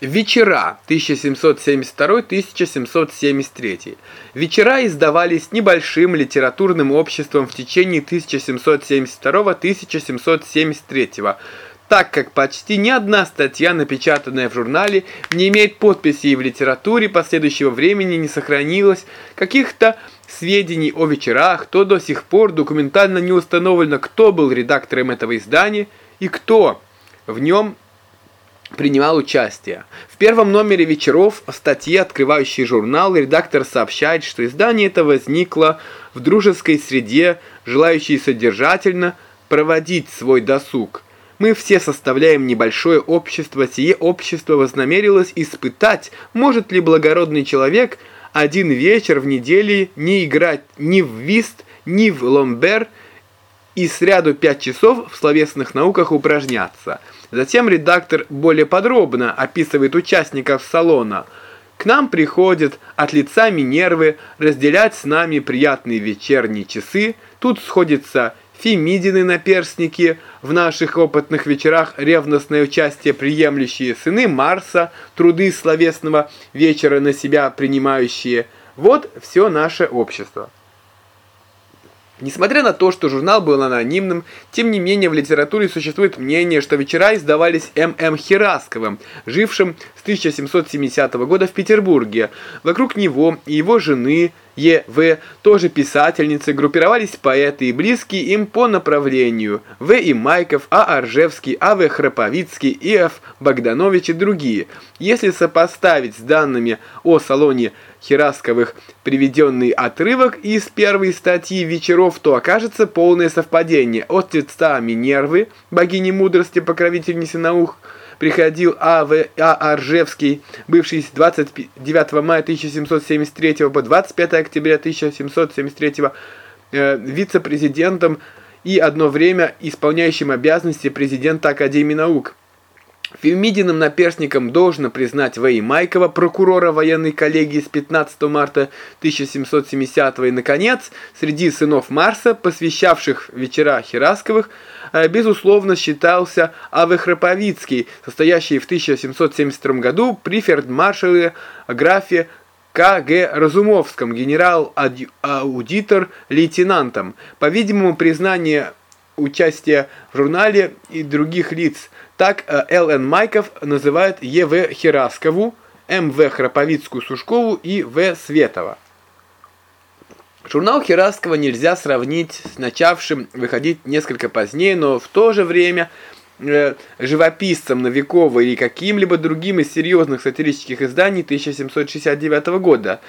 Вечера 1772-1773. Вечера издавались небольшим литературным обществом в течение 1772-1773 так как почти ни одна статья, напечатанная в журнале, не имеет подписи и в литературе последующего времени не сохранилось каких-то сведений о вечерах, то до сих пор документально не установлено, кто был редактором этого издания и кто в нем принимал участие. В первом номере вечеров в статье, открывающей журнал, редактор сообщает, что издание это возникло в дружеской среде, желающей содержательно проводить свой досуг. Мы все составляем небольшое общество, сие общество вознамерилось испытать, может ли благородный человек один вечер в неделе не играть ни в вист, ни в ломбер и сряду пять часов в словесных науках упражняться – Затем редактор более подробно описывает участников салона. К нам приходят от лица Минервы разделять с нами приятные вечерние часы. Тут сходятся Фемидины наперстники, в наших опытных вечерах ревностное участие приемлющие сыны Марса, труды словесного вечера на себя принимающие. Вот все наше общество. Несмотря на то, что журнал был анонимным, тем не менее в литературе существует мнение, что вечера издавались М.М. Хирасковым, жившим с 1770 года в Петербурге. Вокруг него и его жены Е.В., тоже писательницы, группировались поэты и близкие им по направлению В. И. Майков, А. Аржевский, А. В. Храповицкий, И. Ф. Богданович и другие. Если сопоставить с данными о салоне Хирасковых приведенный отрывок из первой статьи вечеров, то окажется полное совпадение. От текста Минервы, богини мудрости, покровительницы наук, приходил А.В. А. Аржевский, бывший с 29 мая 1773 по 25 октября 1773 э, вице-президентом и одно время исполняющим обязанности президента Академии наук. Фемидиным наперстником должно признать В.И. Майкова, прокурора военной коллегии с 15 марта 1770 и, наконец, среди сынов Марса, посвящавших вечера Херасковых, э, безусловно считался А.В. Храповицкий, состоящий в 1772 году при фельдмаршале графе К.Г. Разумовском, генерал-аудитор лейтенантом. По-видимому, признание участия в журнале и других лиц – так э, Л.Н. Майков называет Е.В. Хераскову, М.В. Храповицкую-Сушкову и В. Светова. Журнал Хераскова нельзя сравнить с начавшим выходить несколько позднее, но в то же время живописцем Новикова или каким-либо другим из серьезных сатирических изданий 1769 года.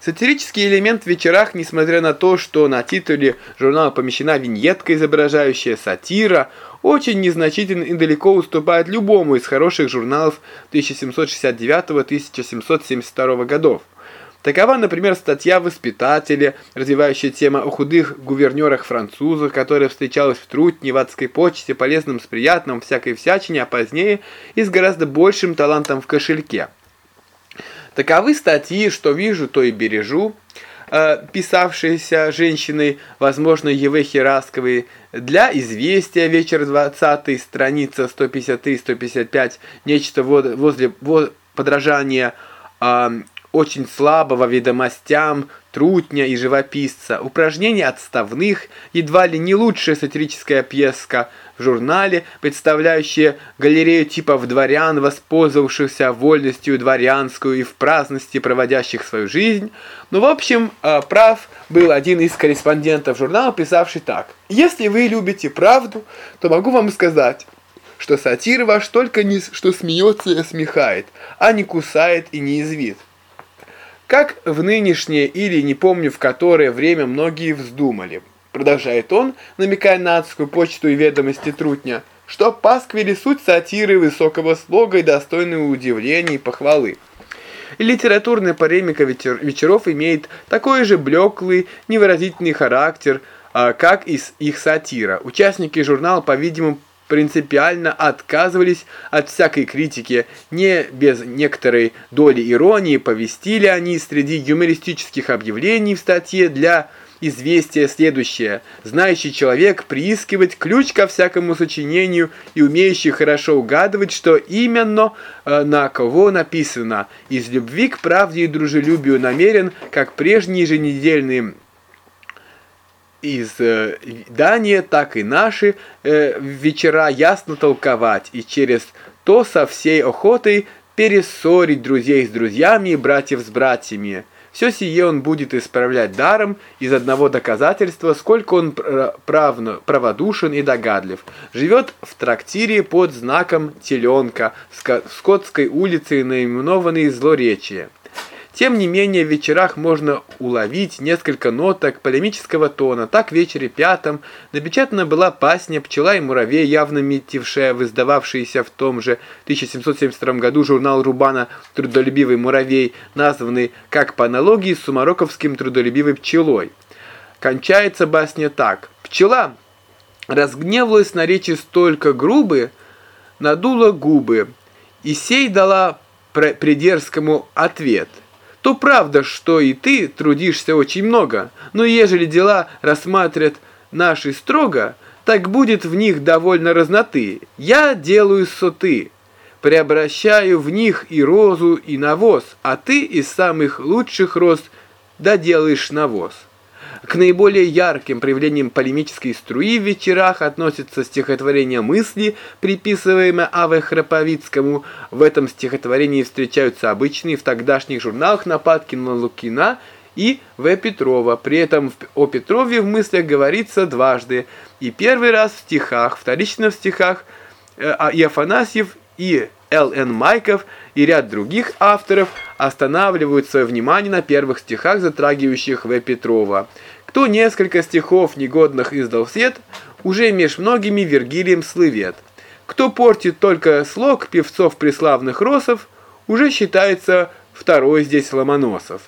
Сатирический элемент в вечерах, несмотря на то, что на титуле журнала помещена виньетка, изображающая сатира, очень незначительно и далеко уступает любому из хороших журналов 1769-1772 годов. Такова, например, статья в «Воспитателе», развивающая тему о худых гувернерах-французах, которая встречалась в Трутне, в адской почте, полезном с приятным, всякой всячине, а позднее и с гораздо большим талантом в кошельке. Таковы статьи «Что вижу, то и бережу», Э, писавшиеся женщиной, возможно, Еве Херасковой, для известия вечер 20 страница 153-155, нечто возле подражания очень слабого ведомостям, трутня и живописца, упражнения отставных, едва ли не лучшая сатирическая пьеска в журнале, представляющая галерею типов дворян, воспользовавшихся вольностью дворянскую и в праздности проводящих свою жизнь. Но, в общем, э, прав был один из корреспондентов журнала, писавший так. «Если вы любите правду, то могу вам сказать, что сатир ваш только не что смеется и смехает, а не кусает и не извит. Как в нынешнее или не помню в которое время многие вздумали, продолжает он, намекая на адскую почту и ведомости трутня, что пасквили суть сатиры высокого слога и достойного удивления и похвалы. Литературная полемика вечер вечеров имеет такой же блеклый, невыразительный характер, а, как и их сатира. Участники журнала, по-видимому, принципиально отказывались от всякой критики, не без некоторой доли иронии повестили они среди юмористических объявлений в статье для известие следующее. Знающий человек приискивать ключ ко всякому сочинению и умеющий хорошо угадывать, что именно э, на кого написано. Из любви к правде и дружелюбию намерен, как прежние еженедельные из э, Дания, так и наши э, вечера ясно толковать и через то со всей охотой перессорить друзей с друзьями и братьев с братьями. Все сие он будет исправлять даром из одного доказательства, сколько он правно, праводушен и догадлив. Живет в трактире под знаком теленка, Скотской улицы, наименованной Злоречие. Тем не менее, в вечерах можно уловить несколько ноток полемического тона. Так в вечере пятом напечатана была пасня «Пчела и муравей», явно метившая в издававшийся в том же 1772 году журнал Рубана «Трудолюбивый муравей», названный, как по аналогии с сумароковским «Трудолюбивой пчелой». Кончается басня так. «Пчела разгневалась на речи столько грубы, надула губы, и сей дала придерзкому ответ – то правда, что и ты трудишься очень много, но ежели дела рассматривать наши строго, так будет в них довольно разноты. Я делаю соты, преобращаю в них и розу, и навоз, а ты из самых лучших роз доделаешь навоз. К наиболее ярким проявлениям полемической струи в вечерах относится стихотворение «Мысли», приписываемое А.В. Храповицкому. В этом стихотворении встречаются обычные в тогдашних журналах нападки на Лукина и В. Петрова. При этом о Петрове в мыслях говорится дважды. И первый раз в стихах, вторично в стихах э, а, и Афанасьев, и Л.Н. Майков и ряд других авторов останавливают свое внимание на первых стихах, затрагивающих В. Петрова. Кто несколько стихов негодных издал в свет, уже меж многими Вергилием слывет. Кто портит только слог певцов преславных росов, уже считается второй здесь Ломоносов.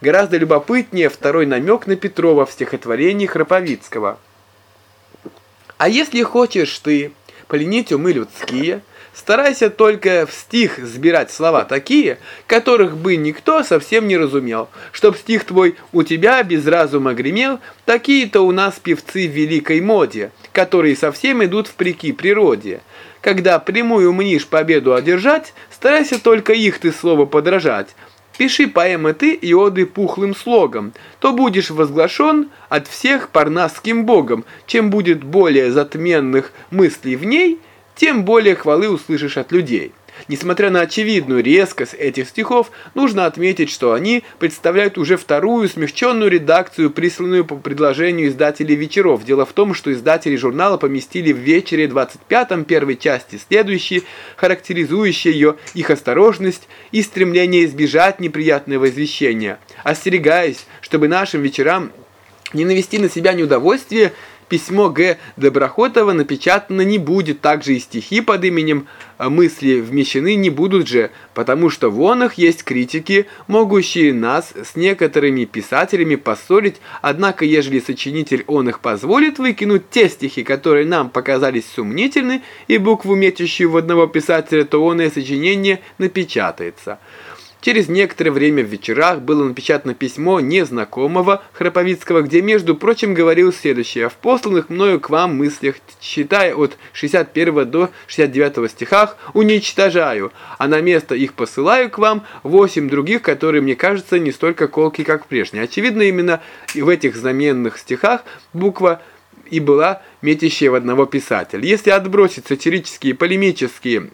Гораздо любопытнее второй намек на Петрова в стихотворении Храповицкого. «А если хочешь ты пленить умы людские, Старайся только в стих сбирать слова такие, которых бы никто совсем не разумел. Чтоб стих твой у тебя без разума гремел, такие-то у нас певцы в великой моде, которые совсем идут впреки природе. Когда прямую мнишь победу одержать, старайся только их ты слово подражать. Пиши поэмы ты и оды пухлым слогом, то будешь возглашен от всех парнасским богом, чем будет более затменных мыслей в ней – тем более хвалы услышишь от людей. Несмотря на очевидную резкость этих стихов, нужно отметить, что они представляют уже вторую смягченную редакцию, присланную по предложению издателей «Вечеров». Дело в том, что издатели журнала поместили в «Вечере» 25-м первой части следующие, характеризующие ее их осторожность и стремление избежать неприятного извещения. Остерегаясь, чтобы нашим вечерам не навести на себя неудовольствие, письмо Г. Доброхотова напечатано не будет, также и стихи под именем а мысли вмещены не будут же, потому что вон их есть критики, могущие нас с некоторыми писателями поссорить, однако ежели сочинитель он их позволит выкинуть те стихи, которые нам показались сомнительны, и букву метящую в одного писателя, то он и сочинение напечатается». Через некоторое время в вечерах было напечатано письмо незнакомого Храповицкого, где, между прочим, говорил следующее. «В посланных мною к вам мыслях, считая от 61 до 69 стихах, уничтожаю, а на место их посылаю к вам восемь других, которые, мне кажется, не столько колки, как прежние». Очевидно, именно в этих знаменных стихах буква и была метящая в одного писателя. Если отбросить сатирические, полемические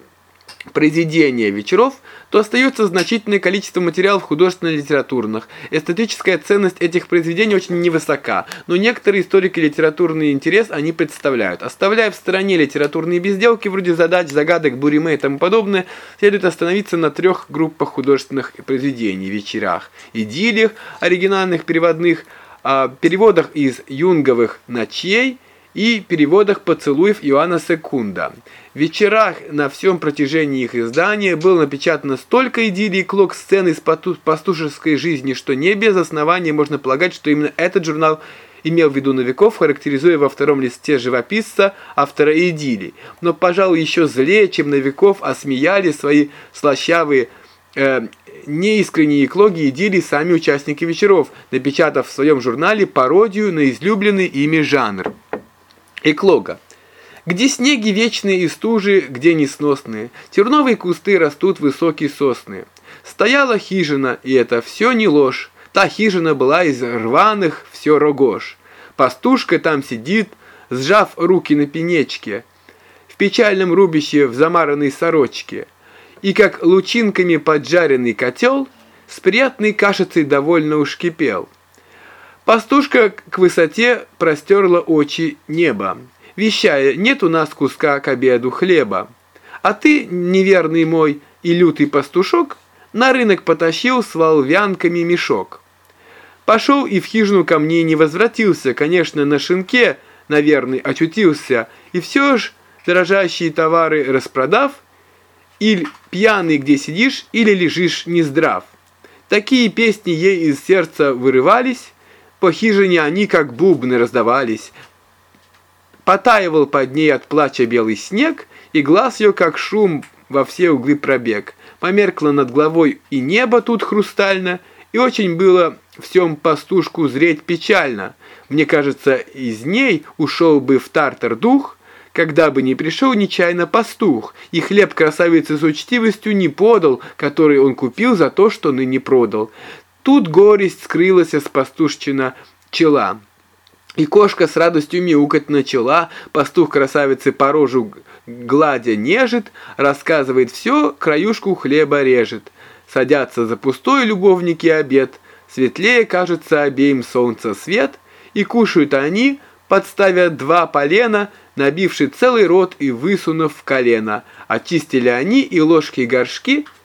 произведения вечеров, то остается значительное количество материалов художественно-литературных. Эстетическая ценность этих произведений очень невысока, но некоторые историки литературный интерес они представляют. Оставляя в стороне литературные безделки, вроде задач, загадок, буриме и тому подобное, следует остановиться на трех группах художественных произведений – вечерах, идиллиях, оригинальных переводных, а, переводах из юнговых ночей – и переводах поцелуев Иоанна Секунда. В вечерах на всем протяжении их издания было напечатано столько идиллий и клок сцен из пастушеской жизни, что не без основания можно полагать, что именно этот журнал имел в виду Новиков, характеризуя во втором листе живописца автора идиллий. Но, пожалуй, еще злее, чем Новиков, осмеяли свои слащавые э, неискренние эклоги идили сами участники вечеров, напечатав в своем журнале пародию на излюбленный ими жанр. Эклога. Где снеги вечные и стужи, где несносные, терновые кусты растут высокие сосны. Стояла хижина, и это все не ложь. Та хижина была из рваных, все рогож. Пастушка там сидит, сжав руки на пенечке, в печальном рубище в замаранной сорочке. И как лучинками поджаренный котел, с приятной кашицей довольно уж кипел. Пастушка к высоте простерла очи неба, вещая, нет у нас куска к обеду хлеба. А ты, неверный мой и лютый пастушок, на рынок потащил с волвянками мешок. Пошел и в хижину ко мне не возвратился, конечно, на шинке, наверное, очутился, и все ж дорожащие товары распродав, или пьяный где сидишь, или лежишь нездрав. Такие песни ей из сердца вырывались, по хижине они как бубны раздавались. Потаивал под ней от плача белый снег, и глаз ее как шум во все углы пробег. Померкло над головой и небо тут хрустально, и очень было всем пастушку зреть печально. Мне кажется, из ней ушел бы в тартар дух, когда бы не пришел нечаянно пастух, и хлеб красавицы с учтивостью не подал, который он купил за то, что ныне продал. Тут горесть скрылась с пастушчина чела. И кошка с радостью мяукать начала, пастух красавицы по рожу гладя нежит, рассказывает все, краюшку хлеба режет. Садятся за пустой любовники обед, светлее кажется обеим солнца свет, и кушают они, подставя два полена, набивши целый рот и высунув колено. Очистили они и ложки и горшки –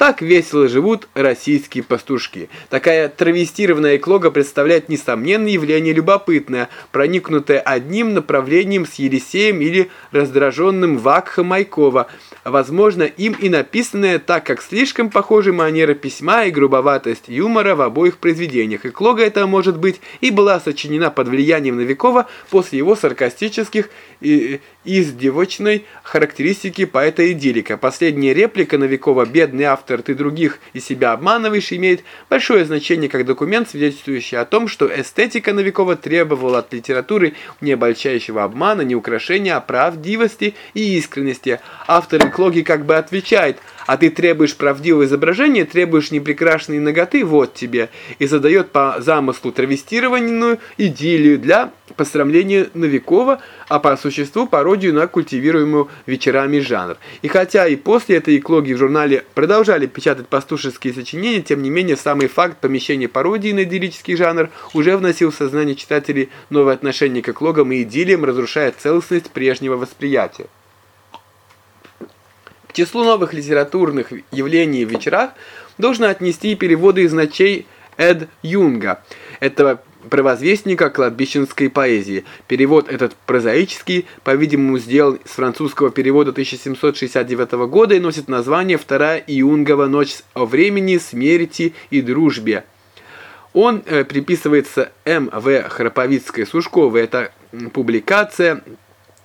так весело живут российские пастушки. Такая травестированная эклога представляет несомненное явление любопытное, проникнутое одним направлением с Елисеем или раздраженным Вакха Майкова, возможно, им и написанное так, как слишком похожи манера письма и грубоватость юмора в обоих произведениях. Эклога эта, может быть, и была сочинена под влиянием Новикова после его саркастических и издевочной характеристики поэта-идиллика. Последняя реплика Новикова «Бедный автор, ты других и себя обманываешь» имеет большое значение как документ, свидетельствующий о том, что эстетика Новикова требовала от литературы не обольщающего обмана, не украшения, а правдивости и искренности. Автор эклоги как бы отвечает «А ты требуешь правдивого изображения, требуешь непрекрасной ноготы, вот тебе» и задает по замыслу травестированную идиллию для посрамления Новикова, а по существу пародию на культивируемую вечерами жанр. И хотя и после этой эклогии в журнале продолжали печатать пастушеские сочинения, тем не менее самый факт помещения пародии на идиллический жанр уже вносил в сознание читателей новое отношение к эклогам и идиллиям, разрушая целостность прежнего восприятия. К числу новых литературных явлений в вечерах должно отнести переводы из ночей Эд Юнга, этого провозвестника кладбищенской поэзии. Перевод этот прозаический, по-видимому, сделан с французского перевода 1769 года и носит название «Вторая июнгова ночь о времени, смерти и дружбе». Он э, приписывается М.В. Храповицкой-Сушковой. Эта публикация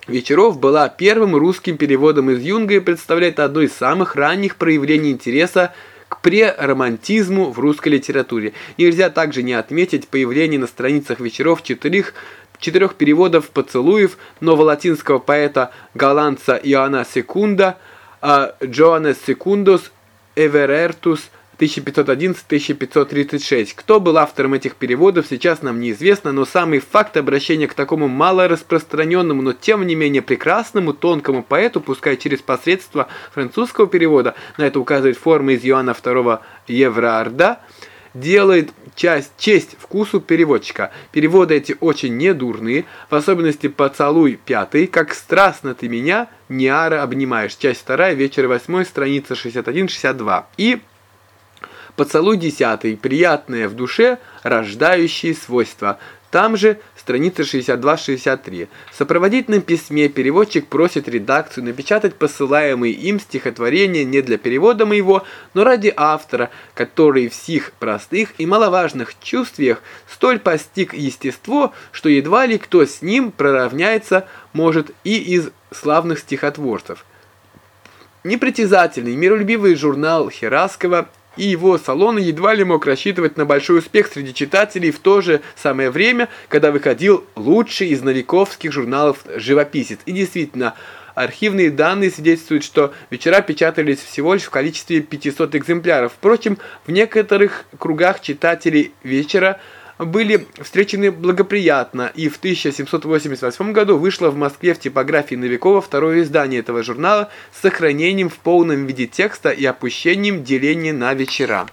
вечеров была первым русским переводом из Юнга и представляет одно из самых ранних проявлений интереса к преромантизму в русской литературе. Нельзя также не отметить появление на страницах вечеров четырех четырех переводов поцелуев новолатинского поэта-голландца Иоанна Секунда, а Джоанес Секундус Эверертус 1511-1536. Кто был автором этих переводов, сейчас нам неизвестно, но самый факт обращения к такому малораспространенному, но тем не менее прекрасному, тонкому поэту, пускай через посредство французского перевода, на это указывает форма из Иоанна II Еврарда, делает часть, честь вкусу переводчика. Переводы эти очень недурные, в особенности «Поцелуй пятый», «Как страстно ты меня, Ниара обнимаешь», часть вторая, вечер восьмой, страница 61-62. И Поцелуй десятый. Приятное в душе, рождающие свойства. Там же страница 62-63. В сопроводительном письме переводчик просит редакцию напечатать посылаемые им стихотворения не для перевода моего, но ради автора, который в сих простых и маловажных чувствиях столь постиг естество, что едва ли кто с ним проравняется может и из славных стихотворцев. Непритязательный, миролюбивый журнал Хераскова и его салон едва ли мог рассчитывать на большой успех среди читателей в то же самое время, когда выходил лучший из новиковских журналов «Живописец». И действительно, Архивные данные свидетельствуют, что вечера печатались всего лишь в количестве 500 экземпляров. Впрочем, в некоторых кругах читателей вечера были встречены благоприятно, и в 1788 году вышло в Москве в типографии Новикова второе издание этого журнала с сохранением в полном виде текста и опущением деления на вечера.